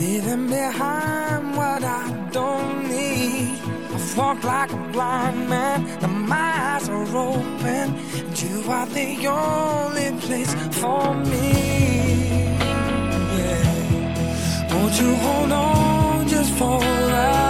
leaving behind what I don't need. I walk like a blind man, but my eyes are open, and you are the only place for me. Yeah. Won't you hold on just for a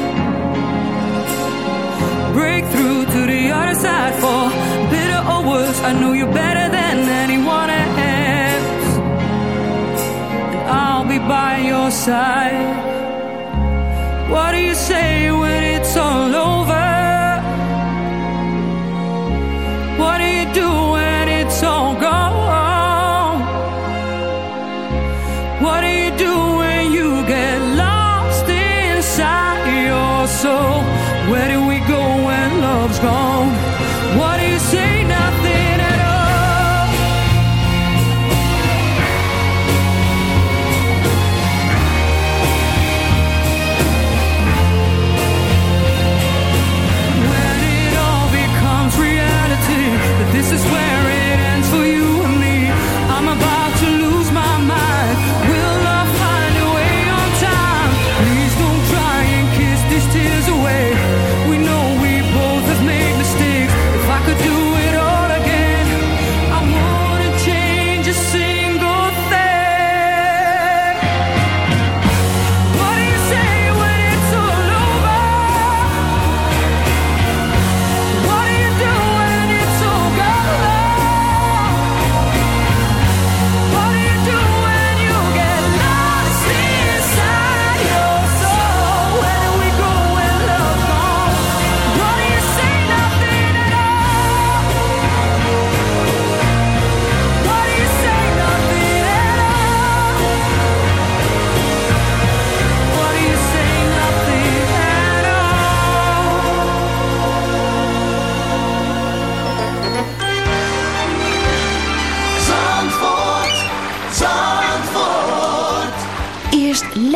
Side for bitter or worse. I know you better than anyone else. And I'll be by your side. What do you say when it's all over? What do you do when it's all gone? What do you do when you get lost inside your soul? Where do we go when love's gone?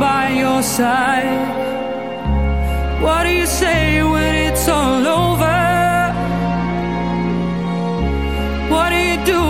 by your side. What do you say when it's all over? What do you do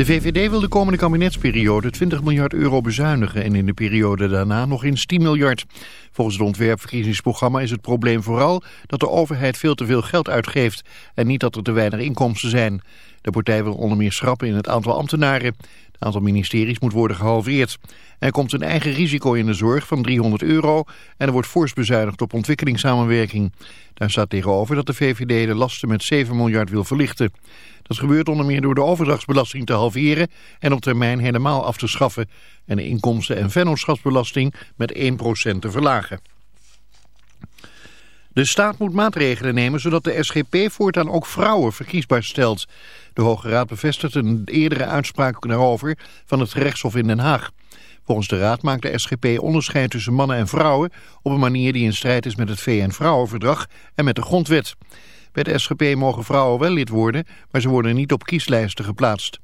De VVD wil de komende kabinetsperiode 20 miljard euro bezuinigen... en in de periode daarna nog eens 10 miljard. Volgens het ontwerpverkiezingsprogramma is het probleem vooral... dat de overheid veel te veel geld uitgeeft... en niet dat er te weinig inkomsten zijn. De partij wil onder meer schrappen in het aantal ambtenaren. Het aantal ministeries moet worden gehalveerd. Er komt een eigen risico in de zorg van 300 euro... en er wordt fors bezuinigd op ontwikkelingssamenwerking. Daar staat tegenover dat de VVD de lasten met 7 miljard wil verlichten. Dat gebeurt onder meer door de overdrachtsbelasting te halveren en op termijn helemaal af te schaffen en de inkomsten- en vennootschapsbelasting met 1% te verlagen. De staat moet maatregelen nemen zodat de SGP voortaan ook vrouwen verkiesbaar stelt. De Hoge Raad bevestigt een eerdere uitspraak daarover van het gerechtshof in Den Haag. Volgens de Raad maakt de SGP onderscheid tussen mannen en vrouwen op een manier die in strijd is met het VN-vrouwenverdrag en met de grondwet. Bij de SGP mogen vrouwen wel lid worden, maar ze worden niet op kieslijsten geplaatst.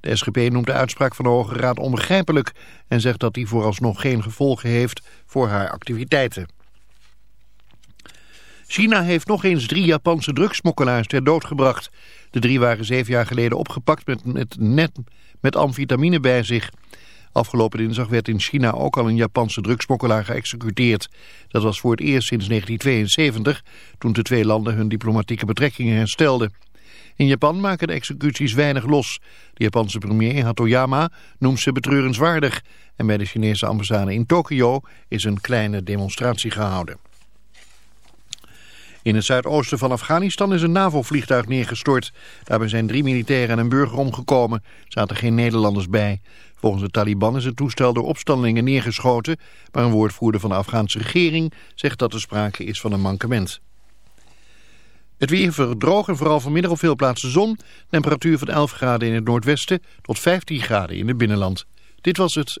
De SGP noemt de uitspraak van de Hoge Raad onbegrijpelijk en zegt dat die vooralsnog geen gevolgen heeft voor haar activiteiten. China heeft nog eens drie Japanse drugsmokkelaars ter dood gebracht. De drie waren zeven jaar geleden opgepakt met, met, net, met amfetamine bij zich. Afgelopen dinsdag werd in China ook al een Japanse drugsmokkelaar geëxecuteerd. Dat was voor het eerst sinds 1972, toen de twee landen hun diplomatieke betrekkingen herstelden. In Japan maken de executies weinig los. De Japanse premier Hatoyama noemt ze betreurenswaardig. En bij de Chinese ambassade in Tokio is een kleine demonstratie gehouden. In het zuidoosten van Afghanistan is een NAVO-vliegtuig neergestort. Daarbij zijn drie militairen en een burger omgekomen. Er zaten geen Nederlanders bij. Volgens de Taliban is het toestel door opstandelingen neergeschoten... maar een woordvoerder van de Afghaanse regering zegt dat er sprake is van een mankement. Het weer verdroog en vooral vanmiddag op veel plaatsen zon. Temperatuur van 11 graden in het noordwesten tot 15 graden in het binnenland. Dit was het.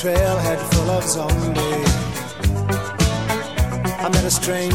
trailhead full of zombies. I met a strange